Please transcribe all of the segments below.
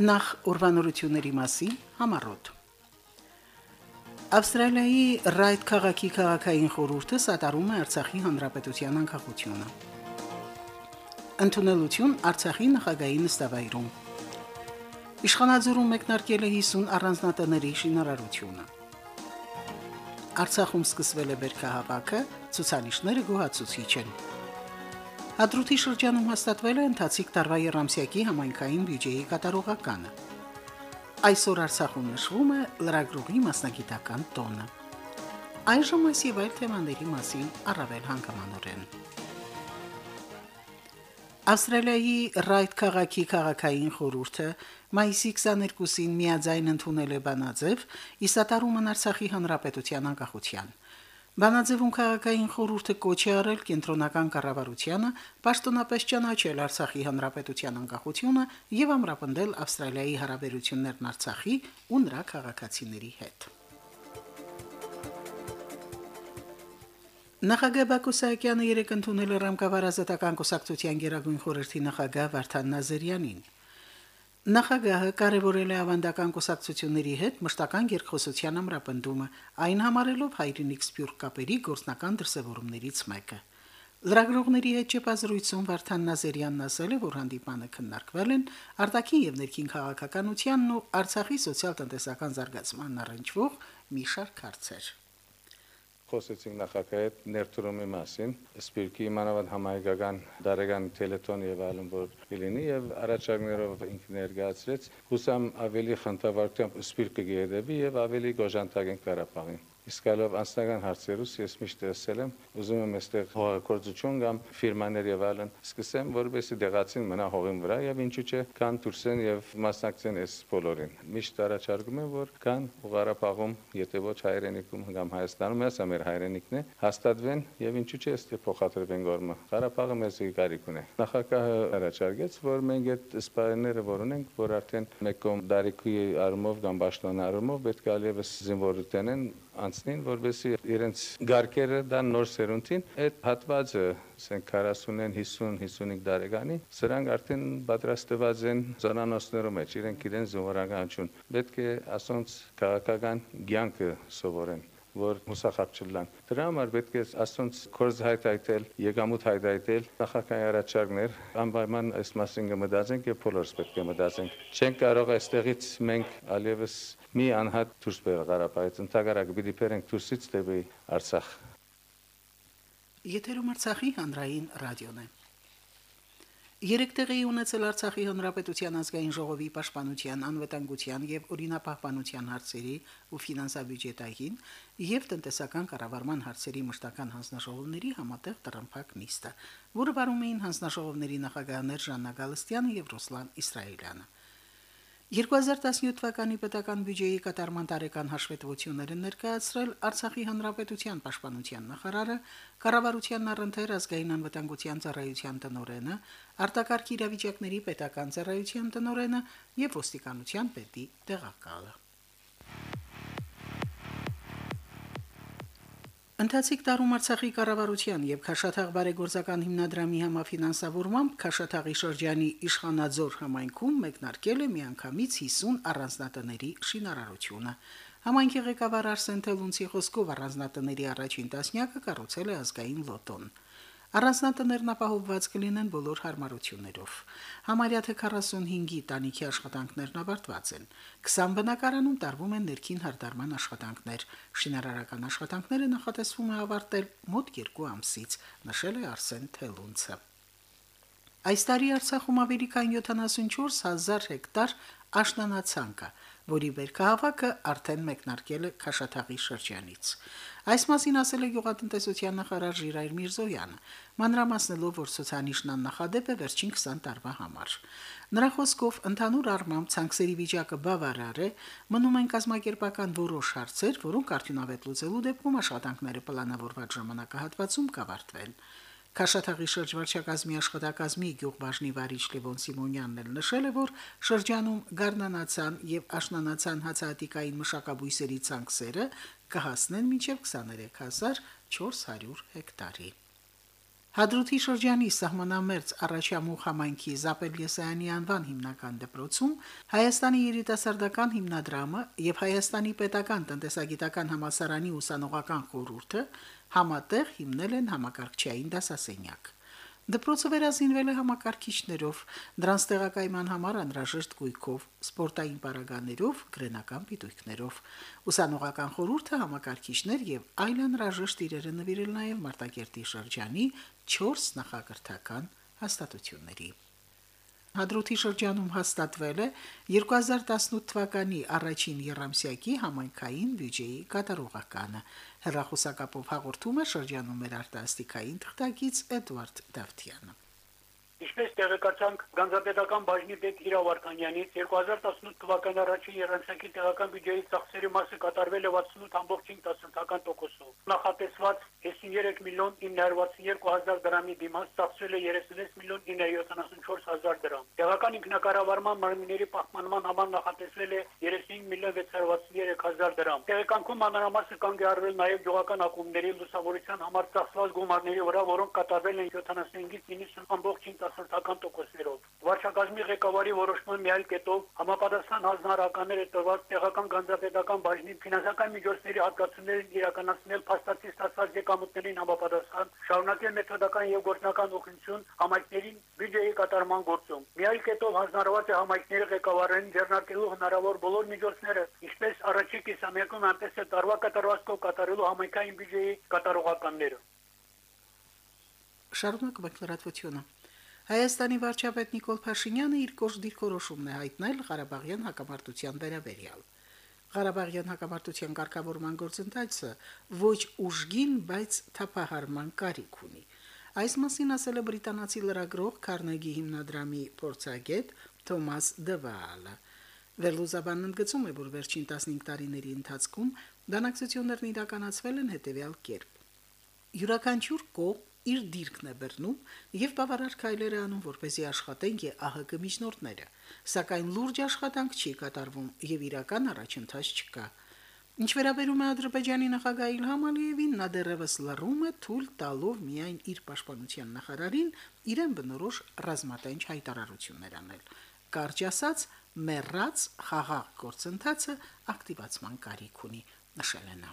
Նախ ուրվանորությունների մասին համառոտ։ Ավստրալիայի Ռայդ քաղաքի քաղաքային խորհուրդը սատարում է Արցախի հանրապետության անկախությունը։ Ընթունելություն Արցախի նախագահի նստավայրում։ Իշխանաձորում մեկնարկել է 50 առանձնատների շինարարությունը։ Արցախում սկսվել է բերքահավաքը, ցուցանիշները գոհացուցիչ են։ Հադրութի շրջանում հաստատվել է ընթացիկ տարվա երամսյակի համայնքային բյուջեի կատարողականը։ Այսօր Արցախում նշվում է լրագրողի մասնագիտական տոնը։ Այժմ այս եւ այլ թեմաների մասին առավել հանգամանորեն։ Ավստրալիայի Ռայթ քաղաքի քաղաքային խորհուրդը մայիսի 22-ին միաձայն ընդունել է բանաձև իսատարումն Արցախի հանրապետության անկախության։ Բանաձևում քաղաքային խորհուրդը կոչ է արել կենտրոնական կառավարությանը պաշտոնապես ճանաչել Արցախի հանրապետության անկախությունը եւ ամրապնդել Ավստրալիայի հարաբերություններն Արցախի ու նրա քաղաքացիների հետ։ Նախագահ Բակո Սահակյանը երեկ ընդունել է ռամկավարազատական կուսակցության գերագույն խորհրդի նախագահ Վարդան Նազարյանին։ Նախագահը կարևորել է ավանդական կուսակցությունների հետ մշտական երկխոսության ամրապնդումը, այն համարելով հայրենիք սփյուռք կապերի գործնական դրսևորումներից մեկը։ Լրագրողների հետ ճեպազրույցում Վարդան Նազարյանն ասել է, որ հանդիպանը քննարկվել են արտաքին եւ ներքին քաղաքականությանն ու Արցախի սոցիալ-տնտեսական զարգացմանն առնչվող մի շարք հարցեր խոսեցինք նախագահի հետ ներդրումի մասին, սպիրկի իմանավանդ համահայկական դարեգան տելետոն եւ այլն որ կլինի եւ առաջարկներով ինքն ներկայացրեց, հուսամ ավելի խնդավառությամբ սպիրկը գեդեվի եւ ավելի գոժանտագեն Ղարաբաղին իսկ այլով անձնական հարցերուս ես միշտ ասել եմ, ուզում եմ այստեղ հողագործություն կամ ֆիրմաներ եւ այլն սկսեմ, որովհետեւ դեղացին մնա հողին վրա եւ ինչու՞ չէ կան դուրսեն եւ մասնակցեն այս բոլորին։ Միշտ առաջարկում եմ, որ կան Ղարաբաղում, եթե ոչ հայրենիքում կամ Հայաստանում, ասա մեր հայրենիքն է, հաստատվեն եւ ինչու՞ չէ այստեղ փոխադրվեն գորմը։ Ղարաբաղը մեզ գարիք ունի։ Նախագահը առաջարկեց, որ մենք այդ սպայները որ ունենք, որ արդեն մեկ կողմ դարիքի արումով կամ պաշտոնի արումով պետք է ալիևս զինվորությունեն անցնին, որովհետեւ իրենց գարկերը դա նոր սերունդին այդ հատվածը, ասենք 40-ին 50-55 տարեկանի, սրանք արդեն պատրաստված են զանանոցներում մեջ, իրենք իրեն զինվորականություն։ Պետք է ասոնց քաղաքական ցանկը սովորեն որ մուսախապ չլան։ Դրա համար պետք է ասոնց կորզ հայտայտել, եկամուտ հայտայտել, նախագահի առաջարկներ, անպայման այս մասին կմտածենք եւ բոլորս պետք է մտածենք։ Չենք կարող այստեղից մենք ալևս մի անհատ դուրս բերել Ղարաբաղից, ընդհանրակ պիտի բերենք դուրսից դեպի Արցախ։ Եթերում Արցախի հանրային ռադիոն է։ Երեք տեղի ունեցել Արցախի Հանրապետության ազգային ժողովի պաշտպանության, անվտանգության եւ օրինապահպանության հարցերի ու ֆինանսաբյուջետային եւ տնտեսական կառավարման հարցերի մշտական հանձնաժողովների համատեղ տրամփակ նիստը, որը վարում էին հանձնաժողովների նախագահներ Ժաննա Գալստյանը եւ Ռուսլան Իսրայելյանը։ 2017 թվականի պետական բյուջեի կատարման տարեկան հաշվետվությունները ներկայացրել Արցախի հանրապետության պաշտպանության նախարարը, կառավարության առընթեր ազգային անվտանգության ծառայության տնօրենը, արտակարգ իրավիճակների պետական ծառայության տնօրենը եւ ոստիկանության պետի տեղակալը։ Ընթացիկ տարում Արցախի կառավարության եւ Քաշաթաղ բարեգործական հիմնադրամի համաֆինանսավորմամբ Քաշաթաղի շրջանի Իշխանաձոր համայնքում մեկնարկել է միանգամից 50 առանձնատների շինարարությունը։ Համայնքի ղեկավար Արսեն Թելունցի խոսքով առանձնատների առաջին տասնյակը կառուցել է ազգային լոտոն։ Առանձնատներն ապահովված կլինեն բոլոր հարմարություններով։ Համարյա թե 45-ի տանիքի աշխատանքներն ավարտված են։ 20 բնակարանում տարվում են ներքին հարդարման աշխատանքներ։ Շինարարական աշխատանքները նախատեսվում է ավարտել մոտ 2 ամսից, նշել է Արսեն Թելունցը։ Այս տարի Արցախում ավելի քան 74000 հեկտար աշնանացանկ է, որի βέρքահավաքը արդեն մեկնարկել է Քաշաթաղի շրջանից։ Այս մասին ասել է գյուղատնտեսության նախարար Ժիրայր Միրզոյանը, մանրամասնելով, որ սոցիալիստն աննախադեպ է վերջին 20 տարվա համար։ Նրա խոսքով ընդհանուր առմամբ ցանքսերի վիճակը բավարար է, մնում են կազմակերպական որոշ հարցեր, որոնք արդյունավետ լուծելու դեպքում աշխատանքները պլանավորված ժամանակահատվածում կավարտվեն։ Քաշաթաղի շրջվարչակազմի աշխատակազմի գյուղբաժնի վարիչ Լևոն Սիմոնյանն էլ նշել է, որ շրջանում գառնանացան եւ աշնանացան հացահատիկային մշակաբույսերի ցանքսերը կհասնեն մինչև 23400 հեկտարի։ Հադրութի շրջանի սահմանամերձ առաջամուխ համայնքի Զապելյեսյանի անվան հիմնական դպրոցում Հայաստանի երիտասարդական հիմնադրամը եւ Հայաստանի պետական տնտեսագիտական համալսարանի ուսանողական խորհուրդը համատեղ հիմնել են համակարգչային դասասենյակ։ Դպրոցը վերազինվել է համակարգիչներով, դրանց տեղակայման համար անհրաժեշտ գույքով, սպորտային պարագաներով, գրենական պիտույքներով։ Ուսանողական խորհուրդը համակարգիչներ եւ այլ անհրաժեշտ իրերը նվիրել նաեւ Մարտակերտի շրջանի 4 նախագահթական հաստատությունների։ Հադրութի շրջանում հաստատվել է 2018 թվականի առաջին երամսյակի համայնքային բյուջեի կատարողականը։ Հերրախոսակապով հաղորդում է շրջանում մեր արտասթիկային թղթակից Էդվարդ Դավթյանը։ Ինչպես տեղեկացանք Գանձապետական բաժնի պետ Իրա Վարդանյանից 2018 թվականի առաջին երանցակի տեղական բյուջեի ծախսերի մասը կատարվել է 68.5%-ով։ Նախատեսված 53 միլիոն 962 հազար դրամի դիմաց ծախսվել է 36 միլիոն 974 հազար դրամ։ Տեղական ինքնակառավարման մարմինների պահպանման համար նախատեսվել է 35 միլիոն 663 հազար դրամ։ Տեղեկանքում անհրաժեշտ կանգ է արվել նաև գյուղական ակումբների լուսավորության համար ծախսված գումարների վրա, որոնք կատարվել են 75-ից 90.5% 40-ական տոկոսներով։ Վարչակազմի ղեկավարի որոշման միայն կետով համապատասխան հանձնարարականները տրված տեղական գանձապետական բաժնի ֆինանսական միջոցների հատկացումներն իրականացնել փաստացի ստացված եկամուտներին համապատասխան, շարունակել մեթոդական եւ գործնական օգնություն համայնքներին բյուջեի կատարման գործում։ Միայն կետով հանձնարարված է համայնքների ղեկավարներին ձեռնարկելու հնարավոր բոլոր միջոցները, ինչպես առաջի կիսամյակում, այնպես էլ տարվա կատարվածքով կատարելու համայնքային բյուջեի կատարողականները։ Շարունակ մակլարատվությունը։ Հայաստանի վարչապետ Նիկոլ Փաշինյանը իր կոշտ դիրքորոշումն է հայտնել Ղարաբաղյան հակամարտության վերաբերյալ։ Ղարաբաղյան հակամարտության ղեկավարման գործընթացը ոչ ուժգին, բայց թափահարման կարիք ունի։ Այս մասին ասել է բրիտանացի լրագրող Քարնեգի հիմնադրամի փորձագետ Թոմաս Դվալը։ Վերլուզաբանն ընդգծում է, որ վերջին 15 տարիների ընթացքում բանակցություններն իրականացվել են հետևյալ կերպ։ Յուրաքանչյուր կողմ իր դիրքն է բռնում եւ բավարար քայլեր է անում, որպեսզի աշխատեն ԵԱՀԿ միջնորդները, սակայն լուրջ աշխատանք չի կատարվում եւ իրական առաջընթաց չկա։ Ինչ վերաբերում է Ադրբեջանի նախագահ Իլհամ Ալիևին, նա դեռևս լռում է թույլ տալով միայն իր պաշտպանության նախարարին իրեն բնորոշ ռազմատենչ հայտարարություններ անել։ Կարճ ասած, մեռած խաղաղ գործընթացը ակտիվացման կարիք ունի, նշել է նա.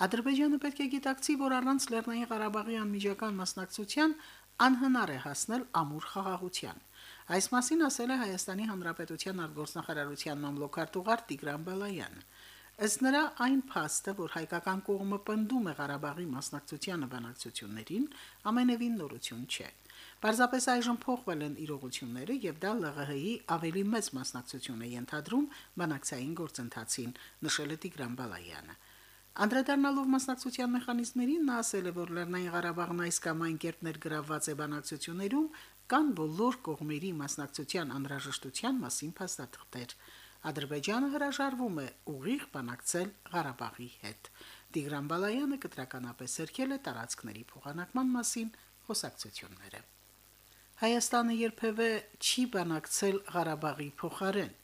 Ադրբեջանը պետք է գիտակցի, որ առանց Լեռնային Ղարաբաղի անմիջական մասնակցության անհնար է հասնել ամուր խաղաղության։ Այս մասին ասել է Հայաստանի Հանրապետության արտգործնախարարության մամլոքարտուղար Տիգրան Բալայանը։ Ըստ նրա այն փաստը, որ հայկական կողմը պնդում է Ղարաբաղի մասնակցությանը բանակցություններին, ամենևին նորություն չէ։ Պարզապես այժմ փոխվել են իրողությունները եւ դա ԼՂՀ-ի ավելի մեծ մասնակցություն է ենթադրում բանակցային գործընթացին, նշել է Տիգրան Բալայանը։ Անդրադառնալով մասնակցության մեխանիզմներին նա ասել է, որ Լեռնային Ղարաբաղն այս կամ այն կերպ ներգրավված է բանակցություններում, կան բոլոր կողմերի մասնակցության անհրաժեշտության մասին փաստաթղթեր։ Ադրբեջանը հրաժարվում է ուղիղ բանակցել Ղարաբաղի հետ։ Տիգրան Բալայանը կտրականապես երկել է տարածքների փոխանակման մասին խոսակցությունները։ Հայաստանը երբևէ չի բանակցել Ղարաբաղի փոխարեն։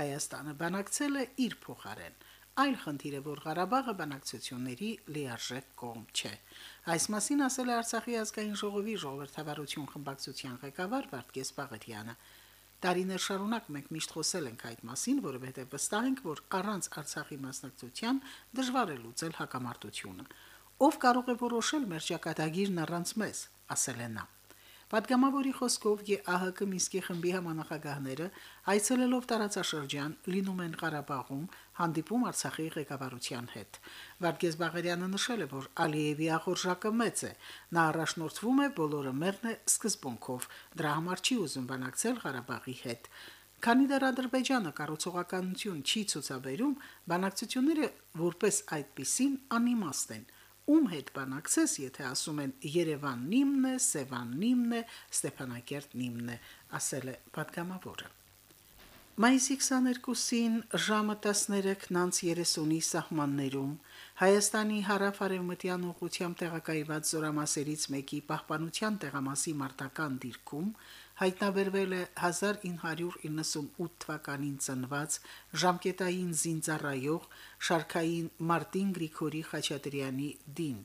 Հայաստանը բանակցել է իր փոխարեն այլ խնդիր է, որ Ղարաբաղը բանակցությունների լիարժեք կողմ չէ։ Այս մասին ասել է Արցախի ազգային ժողովի ժողովրդավարություն խմբակցության ղեկավար Վարդգես Բաղարյանը։ Տարիներ շարունակ մենք միշտ խոսել ենք այդ մասին, որովհետև վստահ ենք, որ առանց Արցախի մասնակցության դժվար է լուծել հակամարտությունը։ Ով կարող է որոշել մեր ճակատագիրն առանց մեզ, ասել է նա. Պատգամավորի խոսքով ԵԱՀԿ Մինսկի խմբի համանախագահները այցելելով տարածաշրջան լինում են Ղարաբաղում, հանդիպում Արցախի ղեկավարության հետ։ Վարգես Բաղարյանը նշել է, որ Ալիևի ախորժակը մեծ է։ Նա առաջնորդվում է բոլորը մերն է սկզբունքով։ Դրա համար չի ուզում բանակցել Ղարաբաղի հետ։ Քանի դեռ Ադրբեջանը կառուցողականություն չի ցուցաբերում, բանակցությունները որպես այդպիսին անիմաստ են ում հետ բանակցես, եթե ասում են Երևանն իմն է, Սևանն իմն է, Ստեփանակերտն իմն է, ասել է պատգամավորը։ Մայիսի 22-ին ժամը 13:30-ի սահմաններում Հայաստանի հարավարևմտյան ուղությամբ տեղակայված զորամասերից մեկի պահպանության տեղամասի մարտական դիրքում հայտնաբերվել է 1998 թվականին ծնված ժամկետային զինծառայող Շարքային Մարտին Գրիգորի Խաչատրյանի դին,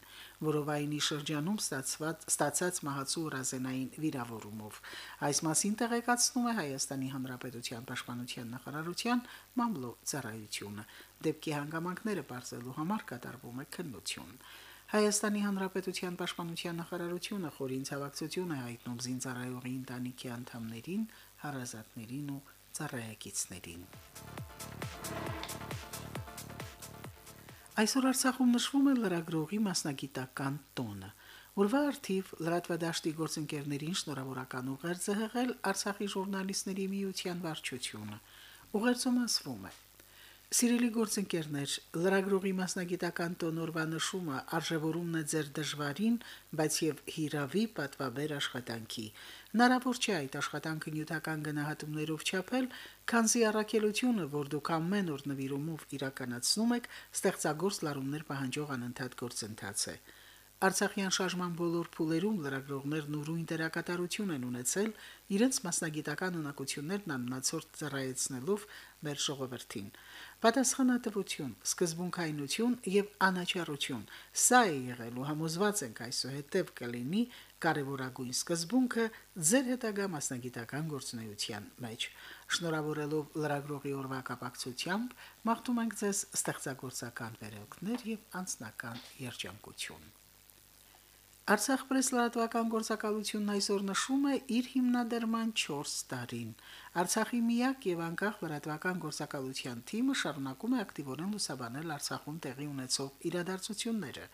որովայնի շրջանում ստացված ստացած մահացու ռազենային վիրավորումով։ Այս մասին տեղեկացնում է Հայաստանի Հանրապետության Պաշտպանության նախարարության մամլո ծառայությունը։ Դեպքի հանգամանքները բարձելու համար կատարվում է քննություն։ Հայաստանի Հանրապետության Պաշտպանության նախարարությունը խորին ցավակցություն է հայտնում զինծառայողի ընտանիքի անդամներին, հարազատներին ու ծառայակիցներին։ Այսօր Արցախում նշվում է լրագրողի մասնագիտական տոնը։ Որվա արդիվ լրատվադաշտի գործընկերներին շնորհավորական ուղերձ է հղել Արցախի ժուրնալիստների միության վարչությունը։ Ուղերձում ասվում է. Սիրելի գործընկերներ, լրագրողի մասնագիտական տոնորվա նշումը արժևորումն է ձեր դժվարին, բայց եւ հիրավի պատվաբեր աշխատանքի։ Հնարավոր չէ այդ աշխատանքը նյութական գնահատումներով չափել, քանզի առաքելությունը, որ դուք ամեն օր նվիրումով իրականացնում եք, ստեղծագործ լարումներ պահանջող անընդհատ գործընթաց է։ Արցախյան շարժման բոլոր փուլերում լրագրողներն ուրույն դերակատարություն են ունեցել իրենց մասնագիտական ունակություններն աննացորդ ծառայեցնելով մեր ժողովրդին։ Պատասխանատվություն, սկզբունքայնություն եւ անաչառություն. Սա է եղել ու համոզված ենք այսուհետև կլինի կարևորագույն սկզբունքը ձեր հետագա մասնագիտական գործունեության մեջ։ Շնորհավորելով լրագրողի օրվա կապակցությամբ մաղթում ենք ձեզ ստեղծագործական վերելքներ եւ անձնական երջանկություն։ Արցախ պրես լրատվական գործակալությունն այսօր նշում է իր հիմնադրման 4 տարին։ Արցախի միակ եւ անկախ լրատվական գործակալության թիմը շարունակում է ակտիվորեն լուսաբանել Արցախում տեղի ունեցող իրադարձությունները,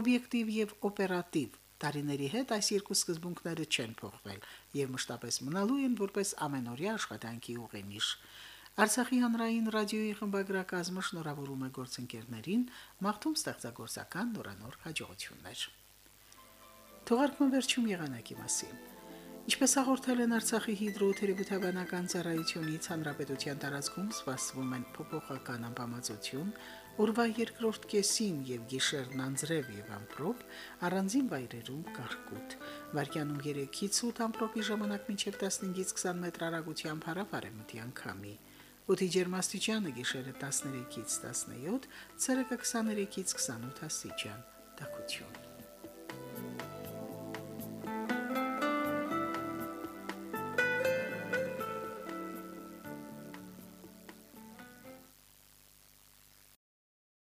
օբյեկտիվ եւ օպերատիվ Տարիների հետ այս երկու սկզբունքները չեն փոխվել եւ մշտապես մնալու են որպես ամենօրյա աշխատանքի ուղենիշ։ Արցախի հանրային ռադիոյի խմբագրակազմը շնորհավորում է գործընկերներին, մաղթում ստեղծագործական նորանոր հաջողություններ։ Թողարկման վերջում եղանակի մասին։ Ինչպես հաղորդել են Արցախի հիդրոթերապևտաբանական ծառայությունից, հանրապետության տարածքում սպասվում են փոփոխական ամպամածություն, օրվա երկրորդ կեսին եւ գիշերն անձրև եւ ամպրոպ, առանձին վայրերում կարկուտ։ Վարկյանում 3-ից 8 ամպրոպի ժամանակ մինչև 15-ից 20 մետր արագությամբ հարավարեմտյան քամի։ Օդի ջերմաստիճանը գիշերը 13-ից 17, ցերեկը 23-ից 28 աստիճան։ Տակություն։